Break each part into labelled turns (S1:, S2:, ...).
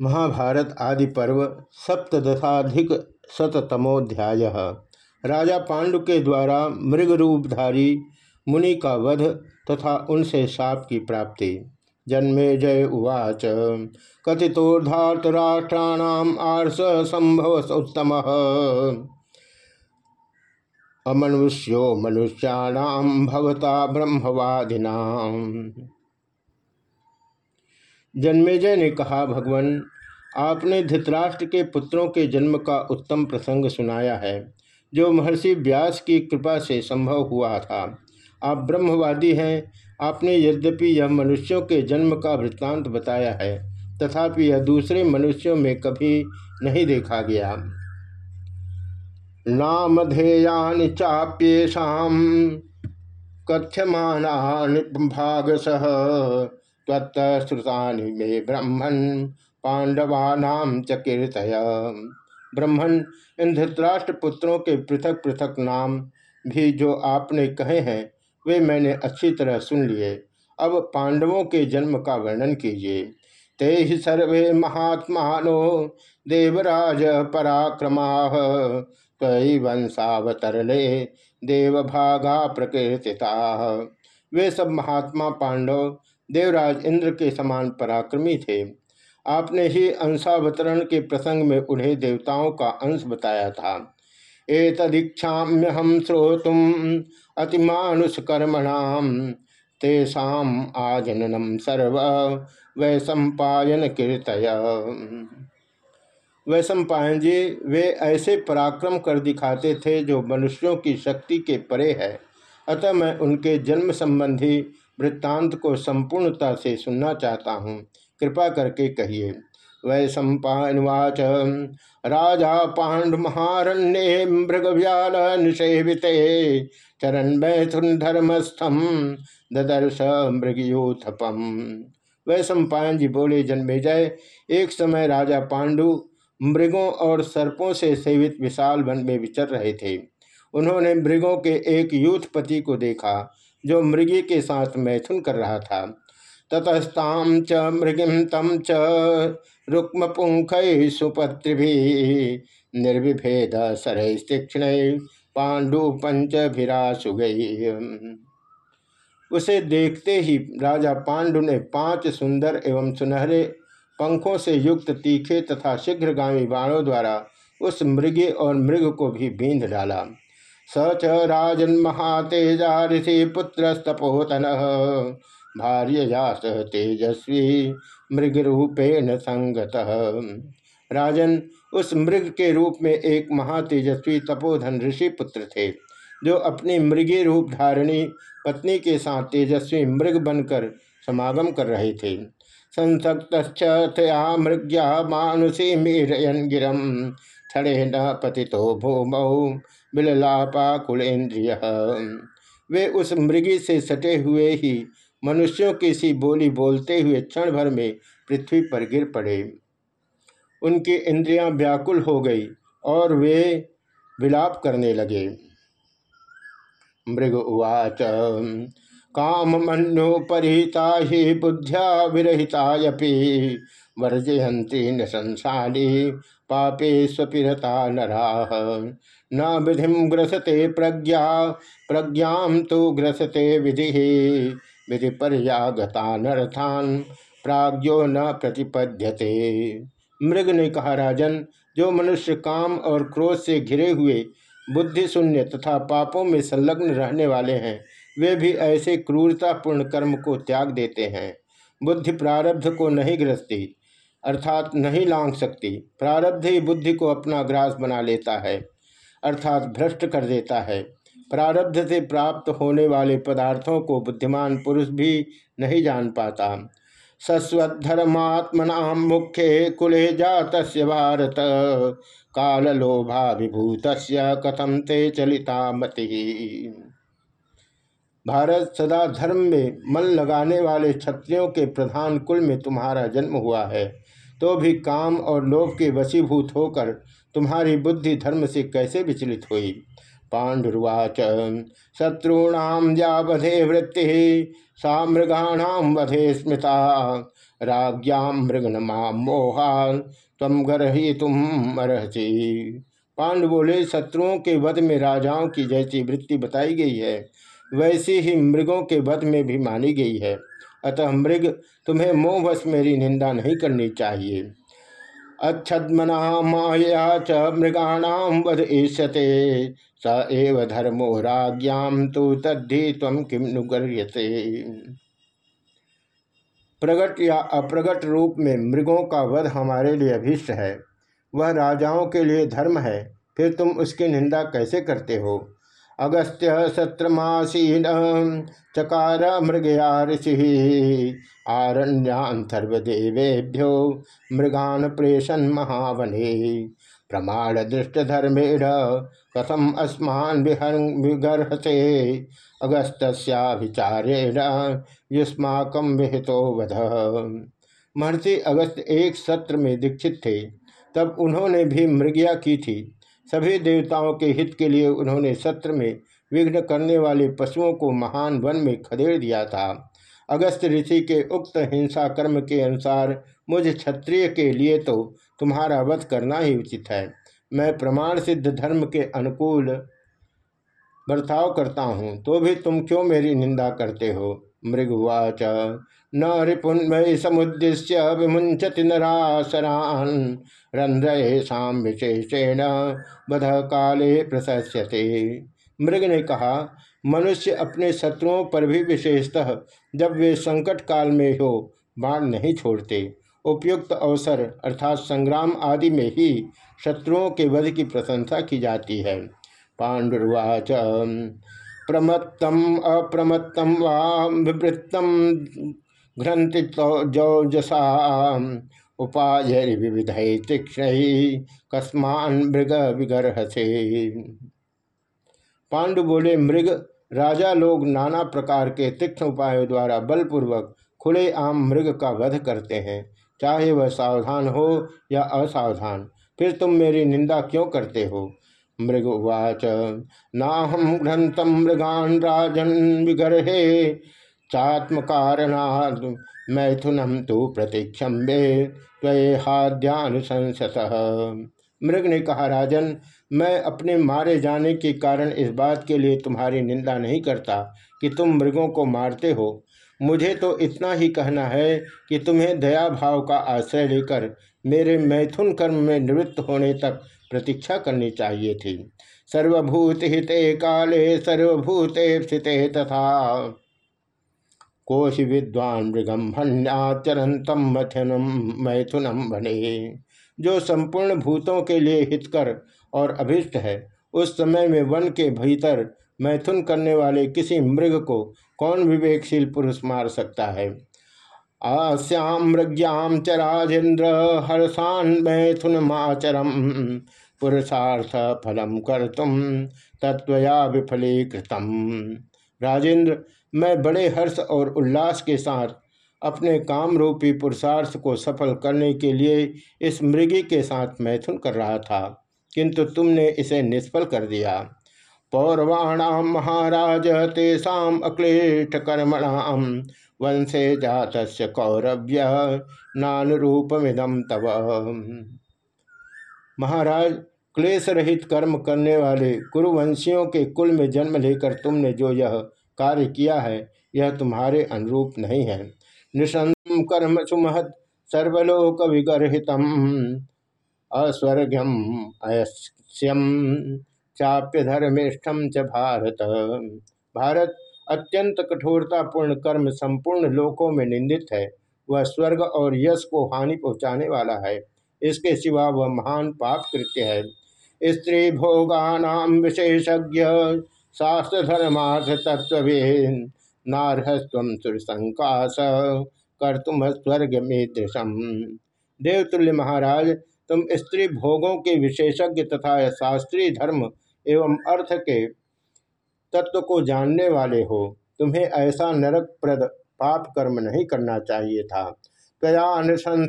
S1: महाभारत आदि पर्व सप्तशाधिक शतमोध्याय राजा पांडु के द्वारा मृगरूपधारी मुनि का वध तथा उनसे साप की प्राप्ति। जन्मे जय उवाच। कथितोर्धातराष्ट्राणाम आर्ष संभव उत्तम। अमनुष्यो मनुष्याणाम भवता ब्रह्मवादिना जन्मेजय ने कहा, भगवान, आपने धृतराष्ट्र के पुत्रों के जन्म का उत्तम प्रसंग सुनाया है, जो महर्षि व्यास की कृपा से संभव हुआ था। आप ब्रह्मवादी हैं। आपने यद्यपि यह मनुष्यों के जन्म का वृत्तांत बताया है, तथापि यह दूसरे मनुष्यों में कभी नहीं देखा गया। नामधेयानि चाप्येषा कथ्यमान भागसह तत्श्रुता मे ब्रह्मण पांडवानाम च कीर्तय। ब्रह्मण इन धृतराष्ट्र पुत्रों के पृथक पृथक नाम भी जो आपने कहे हैं, वे मैंने अच्छी तरह सुन लिए। अब पांडवों के जन्म का वर्णन कीजिए। ते ही सर्वे महात्मानो देवराज पराक्रमा कई वंशावतरले देवभागा प्रकृतिता वे सब महात्मा पांडव देवराज इंद्र के समान पराक्रमी थे। आपने ही अंशावतरण के प्रसंग में उन्हें देवताओं का अंश बताया था। एतदीक्षाम्य हम श्रोतुम अतिमानुषकर्मणाम तेषाम आजननम सर्व वैसंपायन कीर्तय वैसंपायन जी, वे ऐसे पराक्रम कर दिखाते थे जो मनुष्यों की शक्ति के परे है। अतः मैं उनके जन्म संबंधी वृत्तांत को संपूर्णता से सुनना चाहता हूँ। कृपा करके कहिए। वै सम्पावाच राजा पांड महारण्ये मृग व्याल निषेवित चरण मैथुन धर्मस्थम ददर्श मृगयोथपम। वै सम्पायन जी बोले, जन्मे जय। एक समय राजा पांडु मृगों और सर्पों से सेवित विशाल वन में विचर रहे थे। उन्होंने मृगों के एक यूथपति को देखा। जो मृगी के साथ मैथुन कर रहा था। ततस्ताम च मृगिम तम च रुक्म पुंख सुपत्रि निर्विभेद सर तीक्षण पांडु पंचभिरासु गई उसे देखते ही राजा पांडु ने पाँच सुंदर एवं सुनहरे पंखों से युक्त तीखे तथा शीघ्रगामी बाणों द्वारा उस मृगे और मृग को भी बींध डाला। स च राजन महातेजा ऋषि पुत्रस्तपोतन भार्य सह तेजस्वी मृग रूपेण संगत। राजन उस मृग के रूप में एक महातेजस्वी तपोधन ऋषि पुत्र थे, जो अपनी मृगी रूप धारणी पत्नी के साथ तेजस्वी मृग बनकर समागम कर रहे थे। संसक्तया मृग्या मानुषी मीरयन गिरम। क्षणे न पति भूमौ बिललापाकुलेन्द्रिय वे उस मृगी से सटे हुए ही मनुष्यों की सी बोली बोलते हुए क्षण भर में पृथ्वी पर गिर पड़े। उनकी इंद्रियाँ व्याकुल हो गई और वे विलाप करने लगे। मृग उवाच, काम मनु परिहिता ही बुद्ध्या विरहितायपि। वर्जयंती न संसारी पापे स्वपिरता नराह न विधि ग्रसते प्रज्ञा प्रज्ञा तो ग्रसते विधि। विधि पर्यागता नर्थान प्राज्ञो न प्रतिपद्यते। मृग ने कहा, राजन, जो मनुष्य काम और क्रोध से घिरे हुए बुद्धि शून्य तथा पापों में संलग्न रहने वाले हैं, वे भी ऐसे क्रूरतापूर्ण कर्म को त्याग देते हैं। बुद्धि प्रारब्ध को नहीं ग्रसती अर्थात नहीं लांग सकती। प्रारब्ध ही बुद्धि को अपना ग्रास बना लेता है, अर्थात भ्रष्ट कर देता है। प्रारब्ध से प्राप्त होने वाले पदार्थों को बुद्धिमान पुरुष भी नहीं जान पाता। सस्वधर्मात्मना मुख्य कुले जात भारत काल लोभा विभूत कथम ते चलिता मति भारत सदा धर्म में मन लगाने वाले क्षत्रियों के प्रधान कुल में तुम्हारा जन्म हुआ है। तो भी काम और लोभ के वशीभूत होकर तुम्हारी बुद्धि धर्म से कैसे विचलित हुई? पांडुर्वाच शत्रूणाम या वधे वृत्ति सा मृगाणाम वधे स्मृता राज्ञाम मृगनमा मोहा तम गर्ही तुम अर्हसी। पांडु बोले, शत्रुओं के वध में राजाओं की जैसी वृत्ति बताई गई है, वैसी ही मृगों के वध में भी मानी गई है। अतः मृग तुम्हें मोहवश मेरी निंदा नहीं करनी चाहिए। अच्छद्मना माया च मृगाणाम वध ईष्यते स एव धर्मो राज्ञाम तो तद्धि तम किम नुगर्यते। प्रगट या अप्रगट रूप में मृगों का वध हमारे लिए अभिष्ट है। वह राजाओं के लिए धर्म है, फिर तुम उसकी निंदा कैसे करते हो? अगस्त्य सत्रमासीन, चकार मृगया ऋषि आरण्याथर्वदेवेभ्यो मृगान प्रेषण महावने। प्रमाण दृष्ट धर्मेण कथम अस्मान विगर्हसे। अगस्त्याभिचारेण युष्माकम विहितो वध। महर्षि अगस्त एक सत्र में दीक्षित थे, तब उन्होंने भी मृगिया की थी। सभी देवताओं के हित के लिए उन्होंने सत्र में विघ्न करने वाले पशुओं को महान वन में खदेड़ दिया था। अगस्त ऋषि के उक्त हिंसा कर्म के अनुसार मुझ क्षत्रिय के लिए तो तुम्हारा वध करना ही उचित है। मैं प्रमाण सिद्ध धर्म के अनुकूल बर्ताव करता हूँ तो भी तुम क्यों मेरी निंदा करते हो? मृगुवाच। न रिपुन्मय समुद्देश्य विमुंचति नरासरान। रंध्रेशम विशेषेण बध काले प्रशस्यते मृग ने कहा, मनुष्य अपने शत्रुओं पर भी विशेषतः जब वे संकट काल में हो, बाण नहीं छोड़ते। उपयुक्त अवसर अर्थात संग्राम आदि में ही शत्रुओं के वध की प्रशंसा की जाती है। पांडुर्वाच प्रमत्तम अप्रमत्तम विवृत्तम घ्रंति जौजसा। उपाय विविध तीक्ष्ण कस्मान मृग विगर्हसे। पांडु बोले, मृग, राजा लोग नाना प्रकार के तीक्ष्ण उपायों द्वारा बलपूर्वक खुले आम मृग का वध करते हैं। चाहे वह सावधान हो या असावधान, फिर तुम मेरी निंदा क्यों करते हो? मृगुवाच। नाहम घ्रंथम मृगान राजन विगर्हे। चात्म मैथुनम तो प्रतीक्षम्बे। त्वहाद्यानुशंसत मृग ने कहा, राजन, मैं अपने मारे जाने के कारण इस बात के लिए तुम्हारी निंदा नहीं करता कि तुम मृगों को मारते हो। मुझे तो इतना ही कहना है कि तुम्हें दया भाव का आश्रय लेकर मेरे मैथुन कर्म में निवृत्त होने तक प्रतीक्षा करनी चाहिए थी। सर्वभूत हिते काले, सर्वभूते स्थित तथा। कोश विद्वान मृगम हन्याचरंतम मथनम मैथुनम भने जो संपूर्ण भूतों के लिए हितकर और अभिष्ट है, उस समय में वन के भीतर मैथुन करने वाले किसी मृग को कौन विवेकशील पुरुष मार सकता है? आस्याम मृग्याम च राजेन्द्र हर्षान मैथुन माचरम। पुरुषार्थ फलम कर तुम तत्वया विफलीकृतम। राजेंद्र मैं बड़े हर्ष और उल्लास के साथ अपने काम रूपी पुरुषार्थ को सफल करने के लिए इस मृगी के साथ मैथुन कर रहा था, किंतु तुमने इसे निष्फल कर दिया। पौरवाणाम महाराज, तेषाम अक्लेश कर्मणाम वंशे जात कौरव्य नानुरूपमिदम तव। महाराज क्लेश रहित कर्म करने वाले कुरुवंशियों के कुल में जन्म लेकर तुमने जो यह कार्य किया है, यह तुम्हारे अनुरूप नहीं है। निशम कर्म सुमहत सर्वलोक विगर्हितम अस्वर्घ्यम अयस्यम। चाप्य धर्मिष्ठम च भारत। भारत अत्यंत कठोरतापूर्ण कर्म संपूर्ण लोकों में निंदित है। वह स्वर्ग और यश को हानि पहुँचाने वाला है। इसके सिवा वह महान पाप कृत्य है। स्त्री भोगानाम विशेषज्ञ शास्त्र धर्मार्थ तत्व नारहस्व सुरसंकाश कर तुम स्वर्ग में दृशम देवतुल्य महाराज, तुम स्त्री भोगों के विशेषज्ञ तथा शास्त्रीय धर्म एवं अर्थ के तत्व को जानने वाले हो, तुम्हें ऐसा नरक प्रद पाप कर्म नहीं करना चाहिए था। तया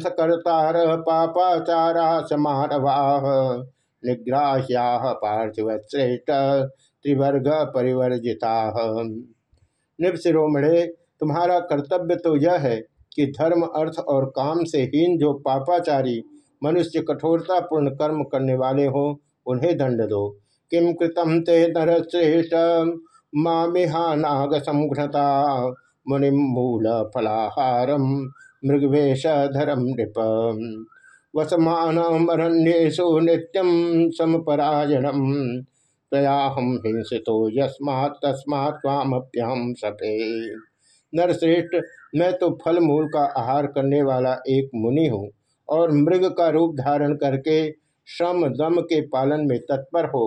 S1: करतार पापाचारा समारवा निग्राह्या पार्थिव श्रेष्ठ त्रिवर्ग परिवर्जिता। निपशिरोमणे तुम्हारा कर्तव्य तो यह है कि धर्म, अर्थ और काम से हीन जो पापाचारी मनुष्य कठोरता पूर्ण कर्म करने वाले हो, उन्हें दंड दो। किम कृतम ते नरश्रेष्ठ? मामिहानाग संघ्नता मुनि मूल फलाहारम मृगवेश धरम नृप वसमानमरण्येषु नित्यम समपरायणम। तयाहम हिंसितो यस्मात् तस्मात् स्वामप्यहम सपे नरश्रेष्ठ, मैं तो फल मूल का आहार करने वाला एक मुनि हूँ और मृग का रूप धारण करके श्रम दम के पालन में तत्पर हो।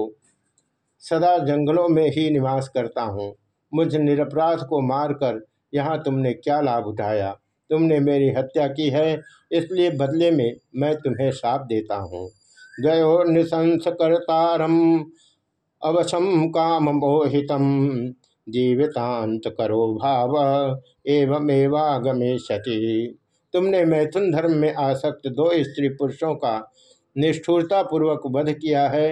S1: सदा जंगलों में ही निवास करता हूँ। मुझ निरपराध को मारकर यहाँ तुमने क्या लाभ उठाया? तुमने मेरी हत्या की है, इसलिए बदले में मैं तुम्हें साप देता हूँ। गयो निशंसकर्तारम अवशम काम मोहितम जीवितांत करो भाव एवमेवागमेशति तुमने मैथुन धर्म में आसक्त दो स्त्री पुरुषों का निष्ठुरता पूर्वक वध किया है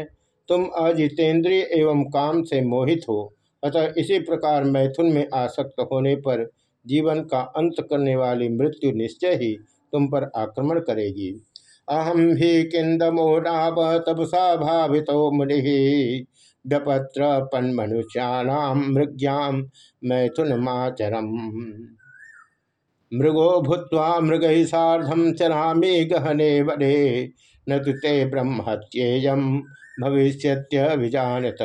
S1: तुम अजितेंद्रिय एवं काम से मोहित हो, अतः इसी प्रकार मैथुन में आसक्त होने पर जीवन का अंत करने वाली मृत्यु निश्चय ही तुम पर आक्रमण करेगी। अहम ही किंदमो नाव तपसा भावितो मुनि। व्यपत्र पन्मनुष्याणाम मृग्याम मैथुन माचरम मृगो भूत्वा मृग साधम चरामी गहने वरे न तो ते ब्रह्मत्येयम भविष्य विजानत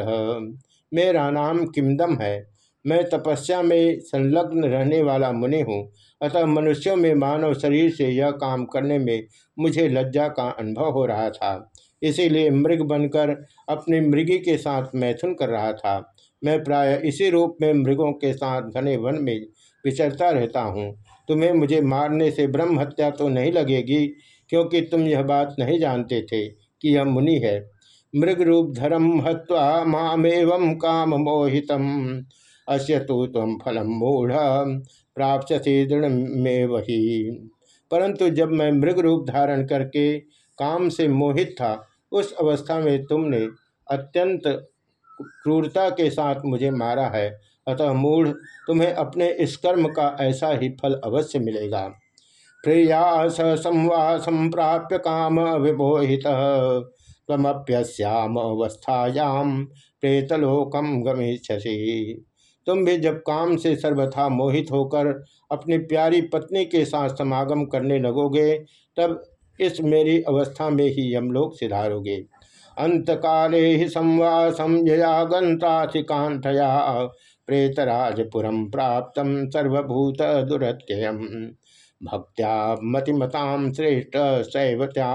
S1: मेरा नाम किमदम है? मैं तपस्या में संलग्न रहने वाला मुनि हूँ, अतः मनुष्यों में मानव शरीर से यह काम करने में मुझे लज्जा का अनुभव हो रहा था। इसीलिए मृग बनकर अपनी मृगी के साथ मैथुन कर रहा था। मैं प्राय इसी रूप में मृगों के साथ घने वन में विचरता रहता हूँ। तुम्हें मुझे मारने से ब्रह्म हत्या तो नहीं लगेगी, क्योंकि तुम यह बात नहीं जानते थे कि यह मुनि है। मृग रूप धर्म हत्वा मामेव काम मोहितम अश्य तो तम फलम मूढ़ प्राप्त दृढ़ में वही। परंतु जब मैं मृग रूप धारण करके काम से मोहित था, उस अवस्था में तुमने अत्यंत क्रूरता के साथ मुझे मारा है। अतः मूढ़, तुम्हें अपने इस कर्म का ऐसा ही फल अवश्य मिलेगा। प्रिया संवासम प्राप्य काम विमोहित। तमप्यश्याम अवस्थायाम प्रेतलोकम गमिष्यसी। तुम भी जब काम से सर्वथा मोहित होकर अपनी प्यारी पत्नी के साथ समागम करने लगोगे, तब इस मेरी अवस्था में ही यमलोक सिधारोगे अंतकाले ही संवासम जया गंताधिकांठया प्रेतराजपुरम प्राप्त सर्वभूत दुरत्ययम भक्त्या मतिमताम श्रेष्ठ शैवत्यानुगमेशति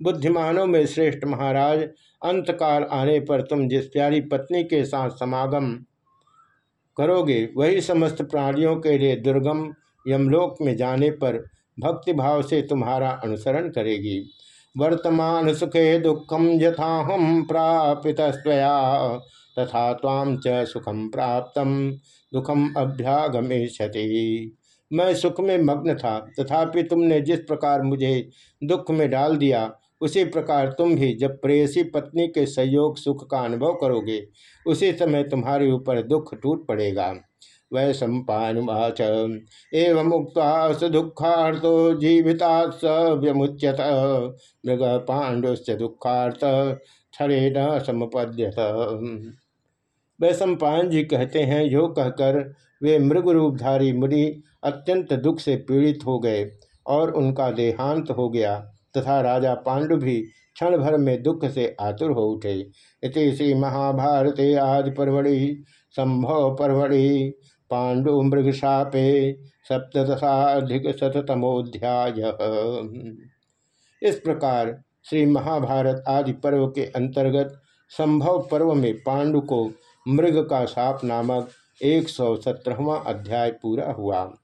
S1: बुद्धिमानों में श्रेष्ठ महाराज, अंतकाल आने पर तुम जिस प्यारी पत्नी के साथ समागम करोगे, वही समस्त प्राणियों के लिए दुर्गम यमलोक में जाने पर भक्ति भाव से तुम्हारा अनुसरण करेगी। वर्तमान सुखे दुखम यथा हम प्रापित तथा ताम च सुखम प्राप्त दुखम अभ्यागमेशति मैं सुख में मग्न था, तथापि तुमने जिस प्रकार मुझे दुख में डाल दिया, उसी प्रकार तुम भी जब प्रेयसी पत्नी के सहयोग, सुख का अनुभव करोगे, उसी समय तुम्हारे ऊपर दुख टूट पड़ेगा। वै सम्पावाच एवं मुक्ता स दुखार्थ जीविता स व्यमुच्यत। मृग पांडुश्च दुखार्थ छरे न समुपद्यत। वैशंपायन जी कहते हैं, यो कहकर वे मृग रूपधारी मुनि अत्यंत दुख से पीड़ित हो गए और उनका देहांत हो गया तथा राजा पांडु भी क्षण भर में दुख से आतुर हो उठे। इति श्री महाभारते आज परवड़ी संभव परवड़ी पांडु मृग मृगशापे सप्तशाधिक शतमोध्याय इस प्रकार श्री महाभारत आदि पर्व के अंतर्गत संभव पर्व में पांडु को मृग का साप नामक एक सौ सत्रहवा अध्याय पूरा हुआ।